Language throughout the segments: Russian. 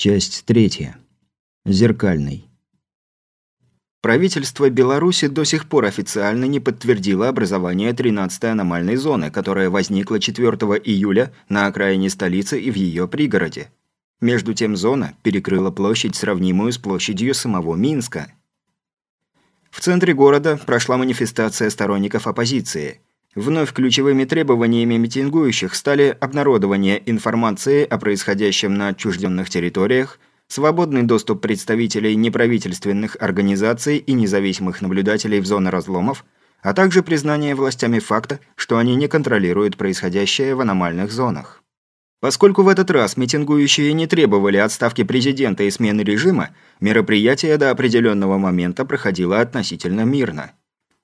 Часть третья. Зеркальный. Правительство Беларуси до сих пор официально не подтвердило образование 13-й аномальной зоны, которая возникла 4 июля на окраине столицы и в ее пригороде. Между тем зона перекрыла площадь, сравнимую с площадью самого Минска. В центре города прошла манифестация сторонников оппозиции – Вновь ключевыми требованиями митингующих стали обнародование информации о происходящем на отчужденных территориях, свободный доступ представителей неправительственных организаций и независимых наблюдателей в зоны разломов, а также признание властями факта, что они не контролируют происходящее в аномальных зонах. Поскольку в этот раз митингующие не требовали отставки президента и смены режима, мероприятие до определенного момента проходило относительно мирно.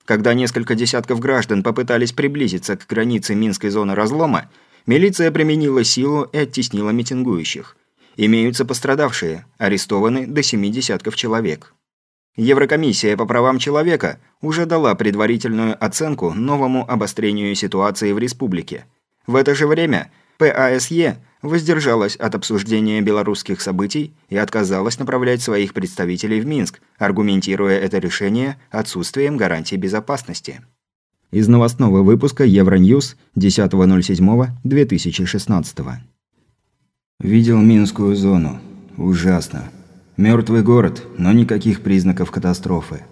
Когда несколько десятков граждан попытались приблизиться к границе Минской зоны разлома, милиция применила силу и оттеснила митингующих. Имеются пострадавшие, арестованы до семи десятков человек. Еврокомиссия по правам человека уже дала предварительную оценку новому обострению ситуации в республике. В это же время ПАСЕ воздержалась от обсуждения белорусских событий и отказалась направлять своих представителей в Минск, аргументируя это решение отсутствием гарантий безопасности. Из новостного выпуска Евроньюз 10.07.2016. Видел Минскую зону. Ужасно. Мертвый город, но никаких признаков катастрофы.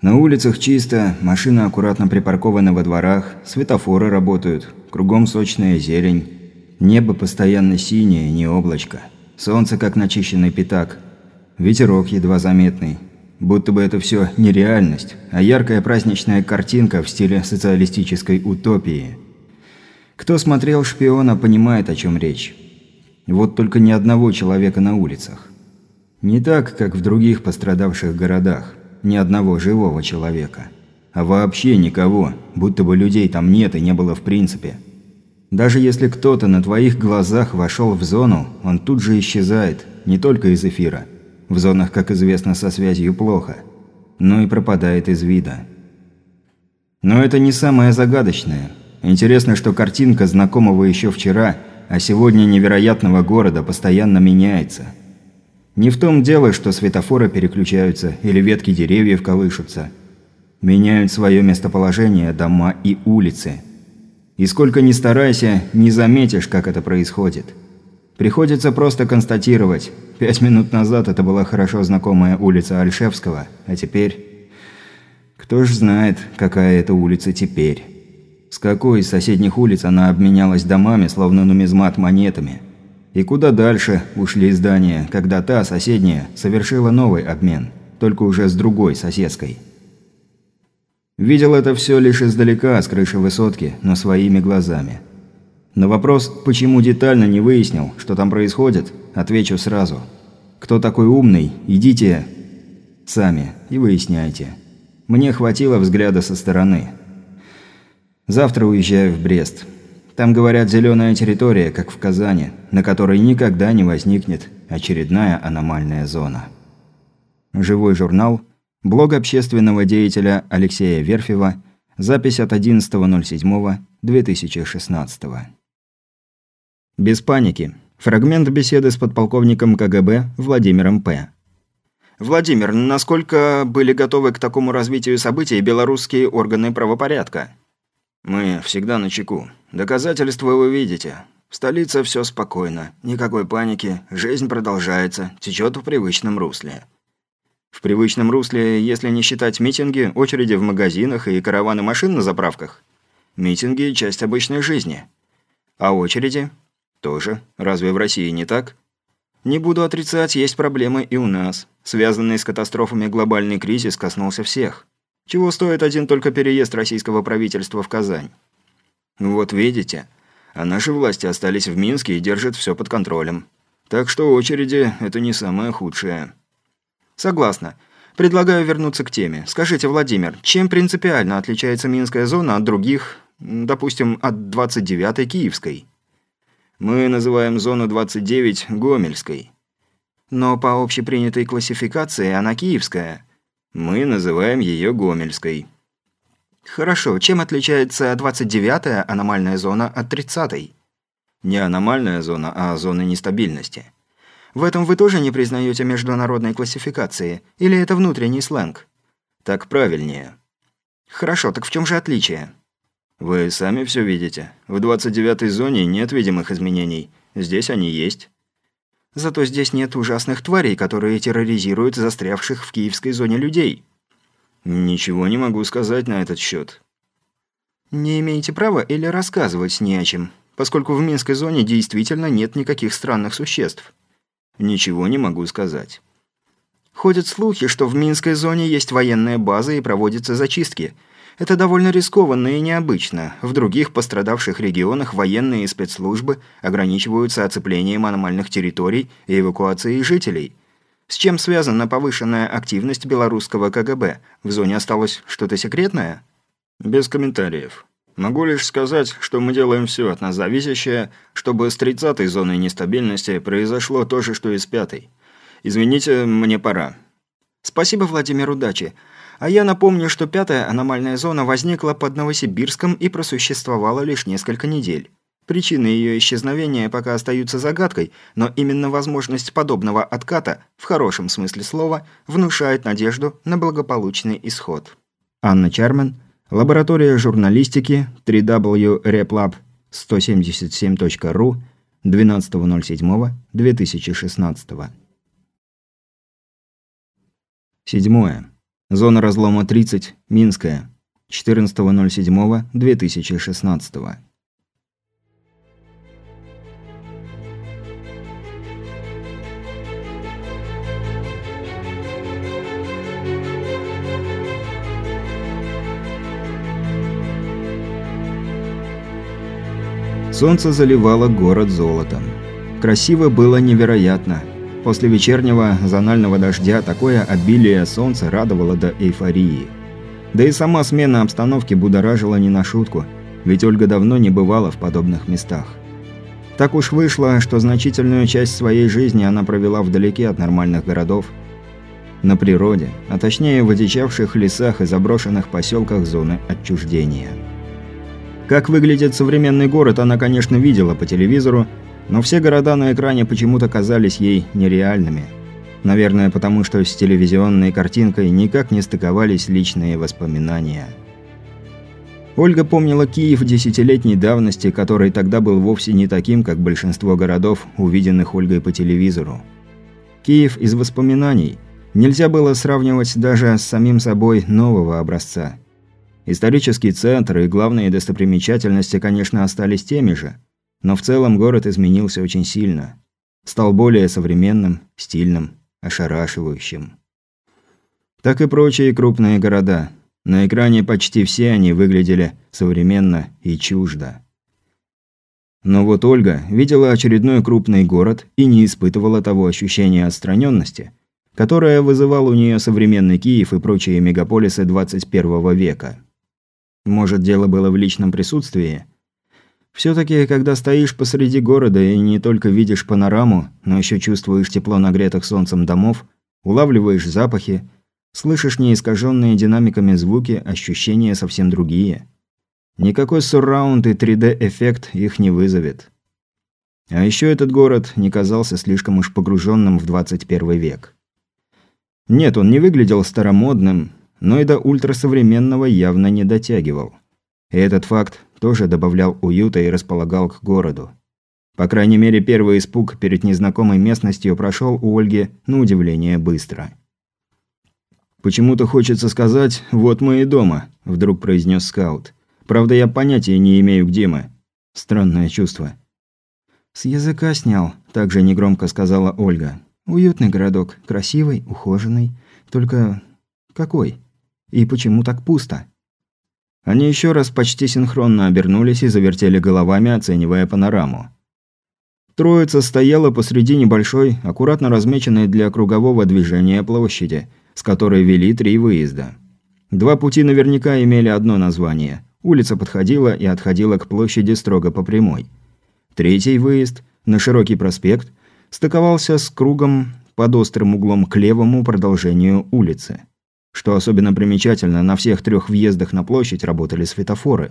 На улицах чисто, машины аккуратно припаркованы во дворах, светофоры работают, кругом сочная зелень. Небо постоянно синее, не облачко. Солнце как начищенный пятак. Ветерок едва заметный. Будто бы это все не реальность, а яркая праздничная картинка в стиле социалистической утопии. Кто смотрел «Шпиона», понимает, о чем речь. Вот только ни одного человека на улицах. Не так, как в других пострадавших городах. Ни одного живого человека. А вообще никого, будто бы людей там нет и не было в принципе. Даже если кто-то на твоих глазах вошел в зону, он тут же исчезает, не только из эфира. В зонах, как известно, со связью плохо. Но и пропадает из вида. Но это не самое загадочное. Интересно, что картинка знакомого еще вчера, а сегодня невероятного города постоянно меняется. Не в том дело, что светофоры переключаются или ветки деревьев колышутся. Меняют свое местоположение дома и улицы – и сколько ни старайся, не заметишь, как это происходит. Приходится просто констатировать. Пять минут назад это была хорошо знакомая улица Альшевского, а теперь... Кто ж знает, какая это улица теперь. С какой из соседних улиц она обменялась домами, словно нумизмат монетами. И куда дальше ушли здания, когда та, соседняя, совершила новый обмен, только уже с другой соседской. Видел это все лишь издалека, с крыши высотки, но своими глазами. На вопрос, почему детально не выяснил, что там происходит, отвечу сразу. Кто такой умный, идите сами и выясняйте. Мне хватило взгляда со стороны. Завтра уезжаю в Брест. Там, говорят, зеленая территория, как в Казани, на которой никогда не возникнет очередная аномальная зона. Живой журнал – Блог общественного деятеля Алексея Верфева. Запись от 11.07.2016. Без паники. Фрагмент беседы с подполковником КГБ Владимиром П. «Владимир, насколько были готовы к такому развитию событий белорусские органы правопорядка?» «Мы всегда на чеку. Доказательства вы видите. В столице все спокойно, никакой паники, жизнь продолжается, течет в привычном русле. В привычном русле, если не считать митинги, очереди в магазинах и караваны машин на заправках. Митинги – часть обычной жизни. А очереди? Тоже. Разве в России не так? Не буду отрицать, есть проблемы и у нас. Связанный с катастрофами глобальный кризис коснулся всех. Чего стоит один только переезд российского правительства в Казань? Вот видите, а наши власти остались в Минске и держат все под контролем. Так что очереди – это не самое худшее. Согласна. Предлагаю вернуться к теме. Скажите, Владимир, чем принципиально отличается Минская зона от других, допустим, от 29-й Киевской? Мы называем зону 29 Гомельской. Но по общепринятой классификации она Киевская. Мы называем ее Гомельской. Хорошо, чем отличается 29-я аномальная зона от 30-й? Не аномальная зона, а зона нестабильности. В этом вы тоже не признаете международной классификации? Или это внутренний сленг? Так правильнее. Хорошо, так в чем же отличие? Вы сами все видите. В 29-й зоне нет видимых изменений. Здесь они есть. Зато здесь нет ужасных тварей, которые терроризируют застрявших в киевской зоне людей. Ничего не могу сказать на этот счет. Не имеете права или рассказывать не о чем, поскольку в Минской зоне действительно нет никаких странных существ. Ничего не могу сказать. Ходят слухи, что в Минской зоне есть военная база и проводятся зачистки. Это довольно рискованно и необычно. В других пострадавших регионах военные и спецслужбы ограничиваются оцеплением аномальных территорий и эвакуацией жителей. С чем связана повышенная активность белорусского КГБ? В зоне осталось что-то секретное? Без комментариев. Могу лишь сказать, что мы делаем все от нас зависящее, чтобы с 30-й зоной нестабильности произошло то же, что и с пятой. Извините, мне пора. Спасибо, Владимир, удачи. А я напомню, что пятая аномальная зона возникла под Новосибирском и просуществовала лишь несколько недель. Причины ее исчезновения пока остаются загадкой, но именно возможность подобного отката, в хорошем смысле слова, внушает надежду на благополучный исход. Анна Чармен – Лаборатория журналистики 3W RepLab177.ru 12.07.2016 Седьмое. Зона разлома 30, Минская. 14.07.2016 Солнце заливало город золотом. Красиво было невероятно. После вечернего зонального дождя такое обилие солнца радовало до эйфории. Да и сама смена обстановки будоражила не на шутку, ведь Ольга давно не бывала в подобных местах. Так уж вышло, что значительную часть своей жизни она провела вдалеке от нормальных городов. На природе, а точнее в одичавших лесах и заброшенных поселках зоны отчуждения. Как выглядит современный город, она, конечно, видела по телевизору, но все города на экране почему-то казались ей нереальными. Наверное, потому что с телевизионной картинкой никак не стыковались личные воспоминания. Ольга помнила Киев десятилетней давности, который тогда был вовсе не таким, как большинство городов, увиденных Ольгой по телевизору. Киев из воспоминаний нельзя было сравнивать даже с самим собой нового образца – Исторический центр и главные достопримечательности, конечно, остались теми же, но в целом город изменился очень сильно. Стал более современным, стильным, ошарашивающим. Так и прочие крупные города. На экране почти все они выглядели современно и чуждо. Но вот Ольга видела очередной крупный город и не испытывала того ощущения отстраненности, которое вызывал у нее современный Киев и прочие мегаполисы 21 века. Может, дело было в личном присутствии? Все-таки, когда стоишь посреди города и не только видишь панораму, но еще чувствуешь тепло нагретых солнцем домов, улавливаешь запахи, слышишь неискаженные динамиками звуки, ощущения совсем другие. Никакой сурраунд и 3D-эффект их не вызовет. А еще этот город не казался слишком уж погруженным в 21 век. Нет, он не выглядел старомодным, но и до ультрасовременного явно не дотягивал. И этот факт тоже добавлял уюта и располагал к городу. По крайней мере, первый испуг перед незнакомой местностью прошел у Ольги на удивление быстро. «Почему-то хочется сказать, вот мы и дома», – вдруг произнес скаут. «Правда, я понятия не имею, где мы». Странное чувство. «С языка снял», – также негромко сказала Ольга. «Уютный городок, красивый, ухоженный. Только... какой?» И почему так пусто? Они еще раз почти синхронно обернулись и завертели головами, оценивая панораму. Троица стояла посреди небольшой, аккуратно размеченной для кругового движения площади, с которой вели три выезда. Два пути наверняка имели одно название. Улица подходила и отходила к площади строго по прямой. Третий выезд, на широкий проспект, стыковался с кругом под острым углом к левому продолжению улицы. Что особенно примечательно, на всех трех въездах на площадь работали светофоры.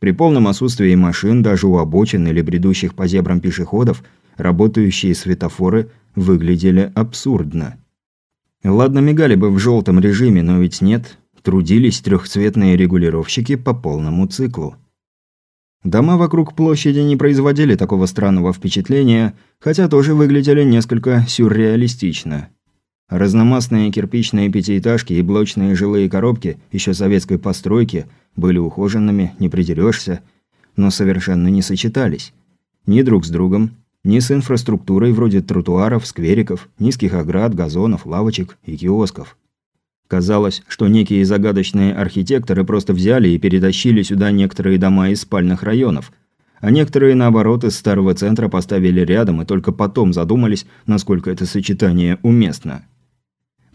При полном отсутствии машин даже у обочин или бредущих по зебрам пешеходов работающие светофоры выглядели абсурдно. Ладно, мигали бы в желтом режиме, но ведь нет. Трудились трехцветные регулировщики по полному циклу. Дома вокруг площади не производили такого странного впечатления, хотя тоже выглядели несколько сюрреалистично. Разномастные кирпичные пятиэтажки и блочные жилые коробки еще советской постройки были ухоженными, не придерешься, но совершенно не сочетались. Ни друг с другом, ни с инфраструктурой вроде тротуаров, сквериков, низких оград, газонов, лавочек и киосков. Казалось, что некие загадочные архитекторы просто взяли и перетащили сюда некоторые дома из спальных районов, а некоторые, наоборот, из старого центра поставили рядом и только потом задумались, насколько это сочетание уместно.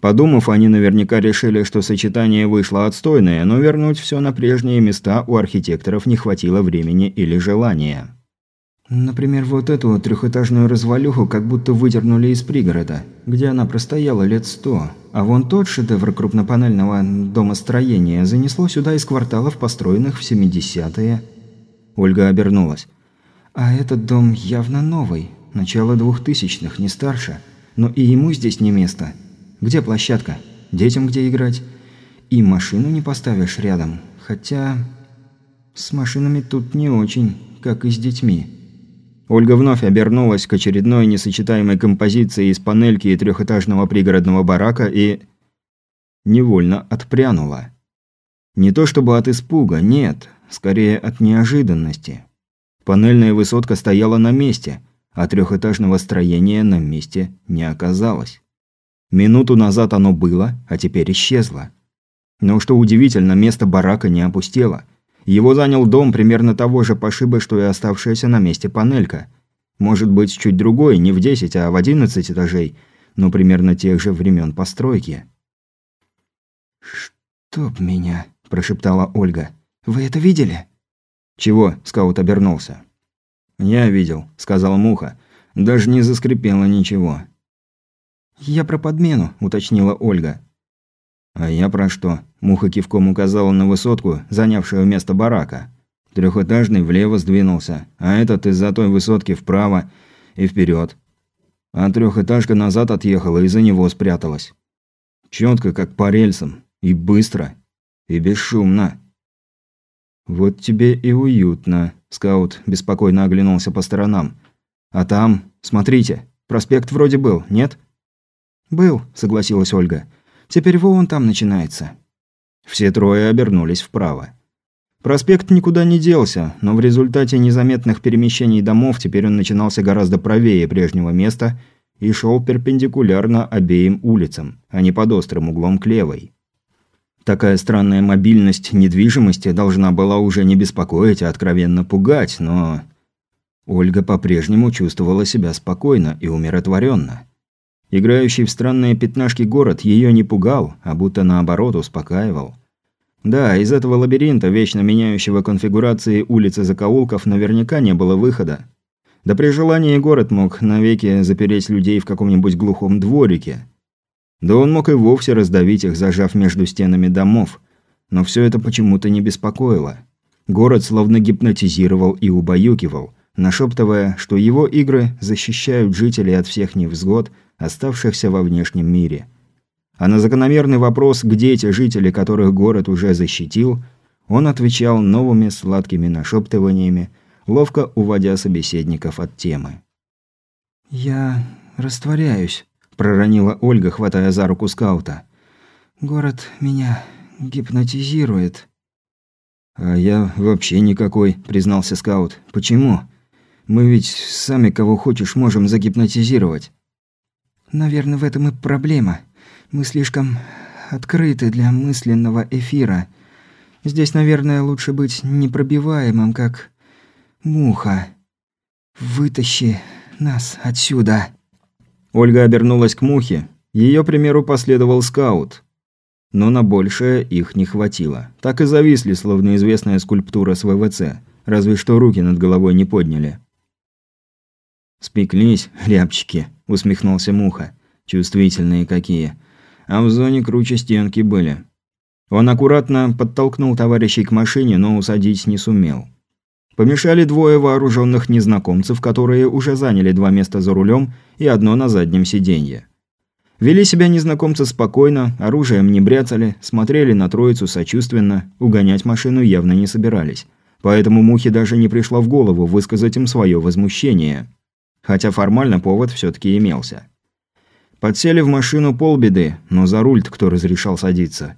Подумав, они наверняка решили, что сочетание вышло отстойное, но вернуть все на прежние места у архитекторов не хватило времени или желания. Например, вот эту трехэтажную развалюху как будто выдернули из пригорода, где она простояла лет сто. А вон тот шедевр крупнопанельного домостроения занесло сюда из кварталов, построенных в 70-е. Ольга обернулась. А этот дом явно новый, начало двухтысячных, не старше. Но и ему здесь не место. Где площадка? Детям где играть? И машину не поставишь рядом. Хотя... С машинами тут не очень, как и с детьми. Ольга вновь обернулась к очередной несочетаемой композиции из панельки и трехэтажного пригородного барака и... невольно отпрянула. Не то чтобы от испуга, нет, скорее от неожиданности. Панельная высотка стояла на месте, а трехэтажного строения на месте не оказалось. Минуту назад оно было, а теперь исчезло. Но что удивительно, место барака не опустело. Его занял дом примерно того же пошиба, что и оставшаяся на месте панелька. Может быть, чуть другой, не в 10, а в 11 этажей, но примерно тех же времен постройки. «Чтоб меня», – прошептала Ольга. «Вы это видели?» «Чего?» – скаут обернулся. «Я видел», – сказала Муха. «Даже не заскрипело ничего». «Я про подмену», – уточнила Ольга. «А я про что?» – Муха кивком указала на высотку, занявшую место барака. Трехэтажный влево сдвинулся, а этот из-за той высотки вправо и вперед. А трехэтажка назад отъехала и за него спряталась. Четко, как по рельсам, и быстро, и бесшумно. «Вот тебе и уютно», – скаут беспокойно оглянулся по сторонам. «А там, смотрите, проспект вроде был, нет?» «Был», – согласилась Ольга. «Теперь вон там начинается». Все трое обернулись вправо. Проспект никуда не делся, но в результате незаметных перемещений домов теперь он начинался гораздо правее прежнего места и шел перпендикулярно обеим улицам, а не под острым углом к левой. Такая странная мобильность недвижимости должна была уже не беспокоить, а откровенно пугать, но... Ольга по-прежнему чувствовала себя спокойно и умиротворенно. Играющий в странные пятнашки город ее не пугал, а будто наоборот успокаивал. Да, из этого лабиринта, вечно меняющего конфигурации улиц и закоулков, наверняка не было выхода. Да при желании город мог навеки запереть людей в каком-нибудь глухом дворике. Да он мог и вовсе раздавить их, зажав между стенами домов. Но все это почему-то не беспокоило. Город словно гипнотизировал и убаюкивал, нашептывая, что его игры защищают жителей от всех невзгод – оставшихся во внешнем мире. А на закономерный вопрос, где те жители, которых город уже защитил, он отвечал новыми сладкими нашептываниями, ловко уводя собеседников от темы. «Я растворяюсь», – проронила Ольга, хватая за руку скаута. «Город меня гипнотизирует». «А я вообще никакой», – признался скаут. «Почему? Мы ведь сами кого хочешь можем загипнотизировать». Наверное, в этом и проблема. Мы слишком открыты для мысленного эфира. Здесь, наверное, лучше быть непробиваемым, как муха. Вытащи нас отсюда. Ольга обернулась к мухе. Ее примеру последовал скаут. Но на большее их не хватило. Так и зависли, словно известная скульптура с ВВЦ. Разве что руки над головой не подняли. «Спеклись, рябчики», – усмехнулся Муха. «Чувствительные какие. А в зоне круче стенки были». Он аккуратно подтолкнул товарищей к машине, но усадить не сумел. Помешали двое вооруженных незнакомцев, которые уже заняли два места за рулем и одно на заднем сиденье. Вели себя незнакомцы спокойно, оружием не бряцали, смотрели на троицу сочувственно, угонять машину явно не собирались. Поэтому Мухе даже не пришло в голову высказать им свое возмущение. Хотя формально повод все-таки имелся. Подсели в машину полбеды, но за руль кто разрешал садиться.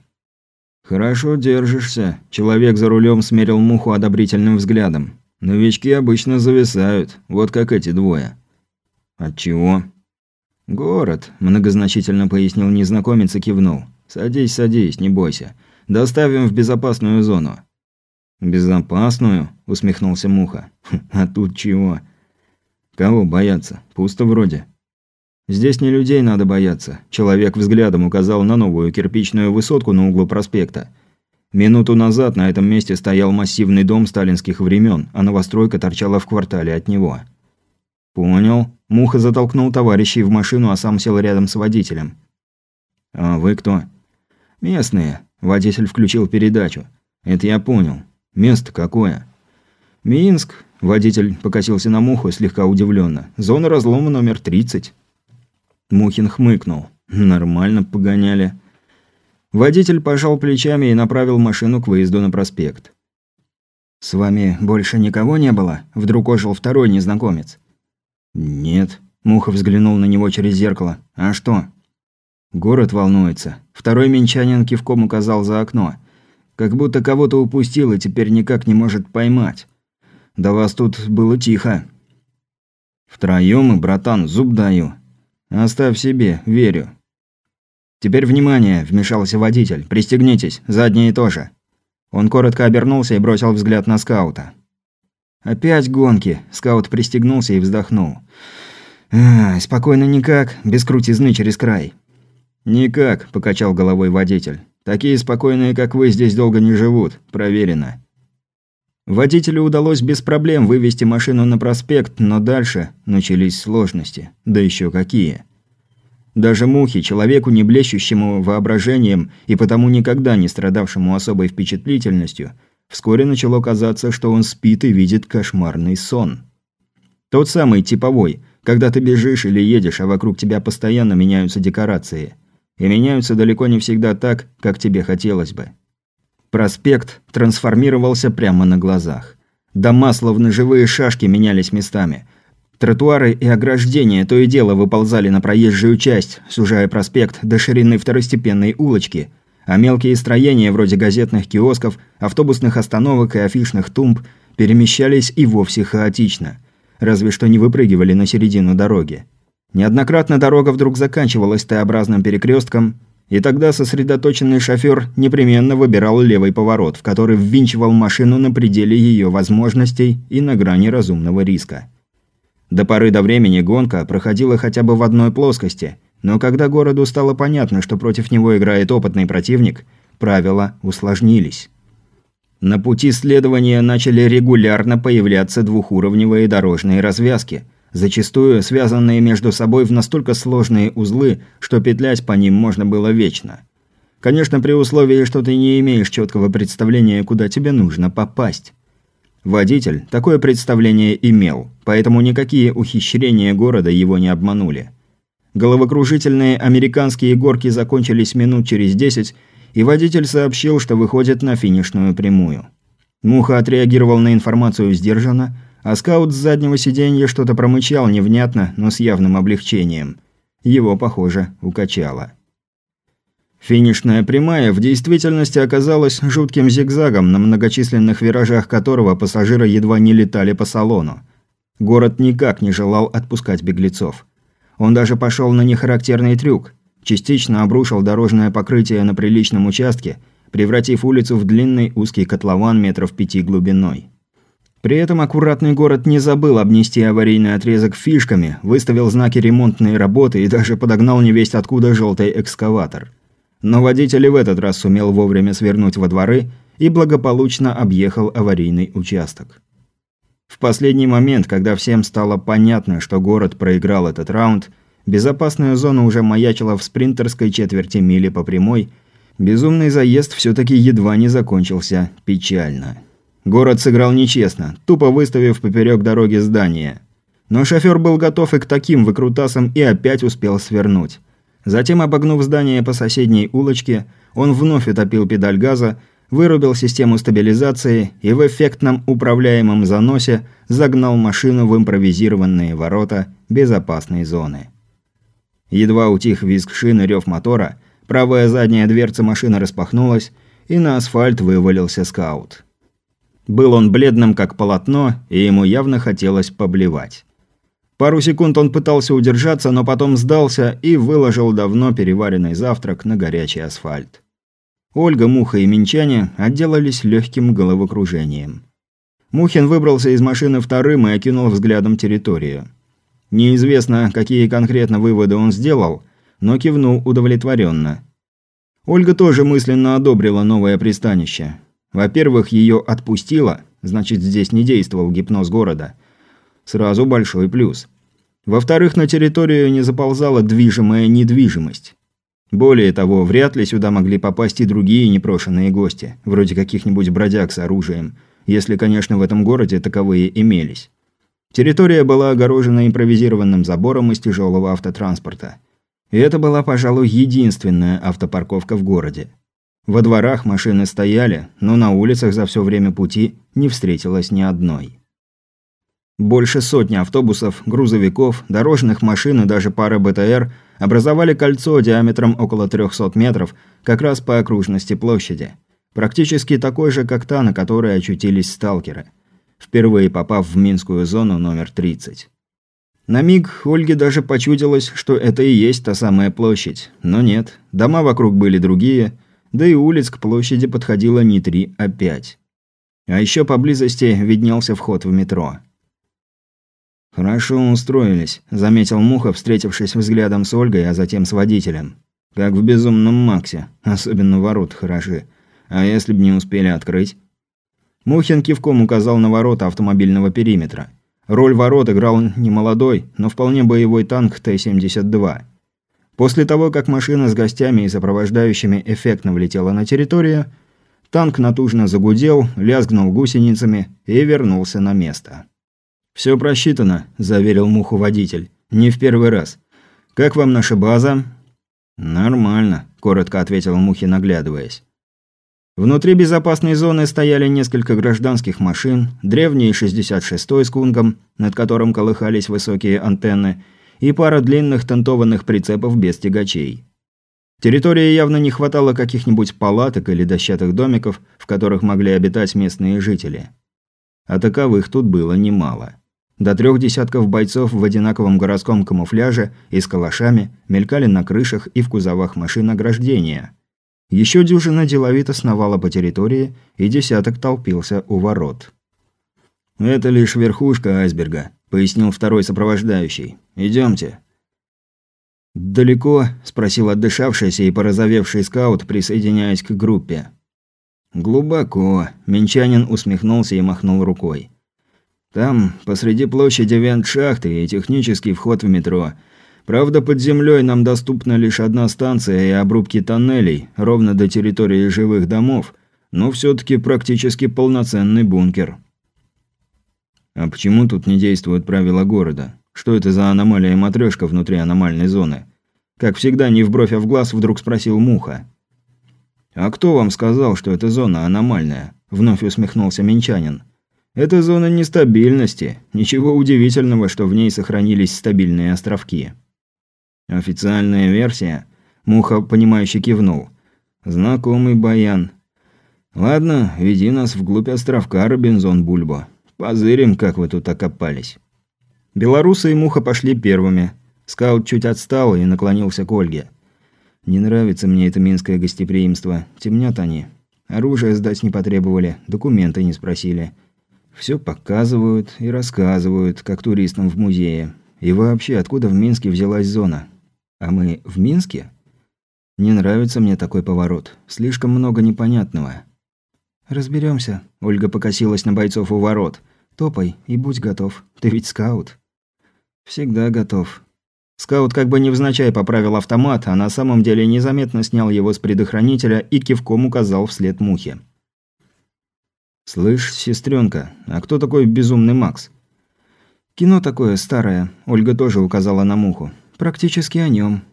«Хорошо держишься», – человек за рулем смерил Муху одобрительным взглядом. «Новички обычно зависают, вот как эти двое». «Отчего?» «Город», – многозначительно пояснил незнакомец и кивнул. «Садись, садись, не бойся. Доставим в безопасную зону». «Безопасную?» – усмехнулся Муха. «Хм, «А тут чего?» «Кого бояться? Пусто вроде». «Здесь не людей надо бояться», – человек взглядом указал на новую кирпичную высотку на углу проспекта. Минуту назад на этом месте стоял массивный дом сталинских времен, а новостройка торчала в квартале от него. «Понял». Муха затолкнул товарищей в машину, а сам сел рядом с водителем. «А вы кто?» «Местные». Водитель включил передачу. «Это я понял. Место какое?» «Минск». Водитель покосился на Муху слегка удивленно. «Зона разлома номер 30». Мухин хмыкнул. «Нормально погоняли». Водитель пожал плечами и направил машину к выезду на проспект. «С вами больше никого не было?» Вдруг ожил второй незнакомец. «Нет». Муха взглянул на него через зеркало. «А что?» «Город волнуется». Второй минчанин кивком указал за окно. «Как будто кого-то упустил и теперь никак не может поймать. Да вас тут было тихо». «Втроём и, братан, зуб даю». «Оставь себе, верю». «Теперь внимание!» – вмешался водитель. «Пристегнитесь, задние тоже». Он коротко обернулся и бросил взгляд на скаута. «Опять гонки!» – скаут пристегнулся и вздохнул. «Ай, спокойно никак, без крутизны через край». «Никак», – покачал головой водитель. «Такие спокойные, как вы, здесь долго не живут. Проверено». Водителю удалось без проблем вывести машину на проспект, но дальше начались сложности. Да еще какие. Даже Мухи, человеку, не блещущему воображением и потому никогда не страдавшему особой впечатлительностью, вскоре начало казаться, что он спит и видит кошмарный сон. Тот самый типовой, когда ты бежишь или едешь, а вокруг тебя постоянно меняются декорации. И меняются далеко не всегда так, как тебе хотелось бы. Проспект трансформировался прямо на глазах. Дома, словно живые шашки, менялись местами. Тротуары и ограждения то и дело выползали на проезжую часть, сужая проспект до ширины второстепенной улочки, а мелкие строения вроде газетных киосков, автобусных остановок и афишных тумб перемещались и вовсе хаотично. Разве что не выпрыгивали на середину дороги. Неоднократно дорога вдруг заканчивалась Т-образным перекрестком, и тогда сосредоточенный шофер непременно выбирал левый поворот, в который ввинчивал машину на пределе ее возможностей и на грани разумного риска. До поры до времени гонка проходила хотя бы в одной плоскости, но когда городу стало понятно, что против него играет опытный противник, правила усложнились. На пути следования начали регулярно появляться двухуровневые дорожные развязки – зачастую связанные между собой в настолько сложные узлы, что петлять по ним можно было вечно. Конечно, при условии, что ты не имеешь четкого представления, куда тебе нужно попасть. Водитель такое представление имел, поэтому никакие ухищрения города его не обманули. Головокружительные американские горки закончились минут через десять, и водитель сообщил, что выходит на финишную прямую. Муха отреагировал на информацию сдержанно, а скаут с заднего сиденья что-то промычал невнятно, но с явным облегчением. Его, похоже, укачало. Финишная прямая в действительности оказалась жутким зигзагом, на многочисленных виражах которого пассажиры едва не летали по салону. Город никак не желал отпускать беглецов. Он даже пошел на нехарактерный трюк. Частично обрушил дорожное покрытие на приличном участке, превратив улицу в длинный узкий котлован метров пяти глубиной. При этом аккуратный город не забыл обнести аварийный отрезок фишками, выставил знаки ремонтной работы и даже подогнал невесть откуда желтый экскаватор. Но водитель и в этот раз сумел вовремя свернуть во дворы и благополучно объехал аварийный участок. В последний момент, когда всем стало понятно, что город проиграл этот раунд, безопасная зона уже маячила в спринтерской четверти мили по прямой, Безумный заезд все-таки едва не закончился печально. Город сыграл нечестно, тупо выставив поперек дороги здание. Но шофер был готов и к таким выкрутасам и опять успел свернуть. Затем, обогнув здание по соседней улочке, он вновь утопил педаль газа, вырубил систему стабилизации и в эффектном управляемом заносе загнал машину в импровизированные ворота безопасной зоны. Едва утих визг шины рев мотора, правая задняя дверца машины распахнулась, и на асфальт вывалился скаут. Был он бледным, как полотно, и ему явно хотелось поблевать. Пару секунд он пытался удержаться, но потом сдался и выложил давно переваренный завтрак на горячий асфальт. Ольга, Муха и Минчане отделались легким головокружением. Мухин выбрался из машины вторым и окинул взглядом территорию. Неизвестно, какие конкретно выводы он сделал, но кивнул удовлетворенно. Ольга тоже мысленно одобрила новое пристанище. Во-первых, ее отпустило, значит, здесь не действовал гипноз города. Сразу большой плюс. Во-вторых, на территорию не заползала движимая недвижимость. Более того, вряд ли сюда могли попасть и другие непрошенные гости, вроде каких-нибудь бродяг с оружием, если, конечно, в этом городе таковые имелись. Территория была огорожена импровизированным забором из тяжелого автотранспорта. И это была, пожалуй, единственная автопарковка в городе. Во дворах машины стояли, но на улицах за все время пути не встретилось ни одной. Больше сотни автобусов, грузовиков, дорожных машин и даже пара БТР образовали кольцо диаметром около 300 метров как раз по окружности площади. Практически такой же, как та, на которой очутились сталкеры, впервые попав в Минскую зону номер 30. На миг Ольге даже почудилось, что это и есть та самая площадь, но нет, дома вокруг были другие – да и улиц к площади подходило не три, а пять. А еще поблизости виднелся вход в метро. «Хорошо устроились», – заметил Муха, встретившись взглядом с Ольгой, а затем с водителем. «Как в «Безумном Максе», особенно ворот хороши. А если б не успели открыть?» Мухин кивком указал на ворота автомобильного периметра. Роль ворот играл не молодой, но вполне боевой танк Т-72. После того, как машина с гостями и сопровождающими эффектно влетела на территорию, танк натужно загудел, лязгнул гусеницами и вернулся на место. «Все просчитано», – заверил Муху водитель. «Не в первый раз. Как вам наша база?» «Нормально», – коротко ответил Мухи, наглядываясь. Внутри безопасной зоны стояли несколько гражданских машин, древний 66-й с кунгом, над которым колыхались высокие антенны – и пара длинных тентованных прицепов без тягачей. Территории явно не хватало каких-нибудь палаток или дощатых домиков, в которых могли обитать местные жители. А таковых тут было немало. До трех десятков бойцов в одинаковом городском камуфляже и с калашами мелькали на крышах и в кузовах машин ограждения. Еще дюжина деловито сновала по территории, и десяток толпился у ворот. «Это лишь верхушка айсберга», – пояснил второй сопровождающий. Идемте. «Далеко?» – спросил отдышавшийся и порозовевший скаут, присоединяясь к группе. «Глубоко», – Минчанин усмехнулся и махнул рукой. «Там, посреди площади вент-шахты и технический вход в метро. Правда, под землей нам доступна лишь одна станция и обрубки тоннелей, ровно до территории живых домов, но все таки практически полноценный бункер». «А почему тут не действуют правила города?» Что это за аномалия матрешка внутри аномальной зоны? Как всегда, не в бровь, а в глаз вдруг спросил Муха. «А кто вам сказал, что эта зона аномальная?» Вновь усмехнулся Минчанин. «Это зона нестабильности. Ничего удивительного, что в ней сохранились стабильные островки». «Официальная версия?» Муха, понимающе кивнул. «Знакомый баян. Ладно, веди нас вглубь островка, Робинзон Бульбо. Позырим, как вы тут окопались». Белорусы и Муха пошли первыми. Скаут чуть отстал и наклонился к Ольге. «Не нравится мне это минское гостеприимство. Темнят они. Оружие сдать не потребовали, документы не спросили. Все показывают и рассказывают, как туристам в музее. И вообще, откуда в Минске взялась зона? А мы в Минске? Не нравится мне такой поворот. Слишком много непонятного». Разберемся. Ольга покосилась на бойцов у ворот. «Топай и будь готов. Ты ведь скаут». «Всегда готов». Скаут как бы невзначай поправил автомат, а на самом деле незаметно снял его с предохранителя и кивком указал вслед мухе. «Слышь, сестренка, а кто такой безумный Макс?» «Кино такое старое», – Ольга тоже указала на муху. «Практически о нем.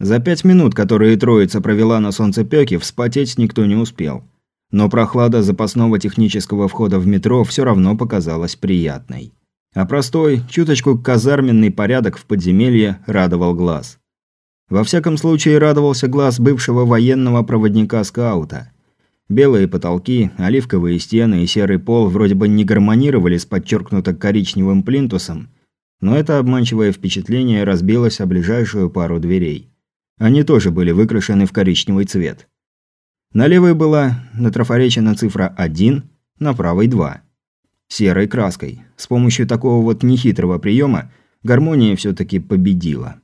За пять минут, которые троица провела на солнцепёке, вспотеть никто не успел. Но прохлада запасного технического входа в метро все равно показалась приятной. А простой, чуточку казарменный порядок в подземелье радовал глаз. Во всяком случае, радовался глаз бывшего военного проводника-скаута. Белые потолки, оливковые стены и серый пол вроде бы не гармонировали с подчеркнуто коричневым плинтусом, но это обманчивое впечатление разбилось о ближайшую пару дверей. Они тоже были выкрашены в коричневый цвет. На левой была натрафоречена цифра 1, на правой 2. Серой краской. С помощью такого вот нехитрого приема гармония все-таки победила.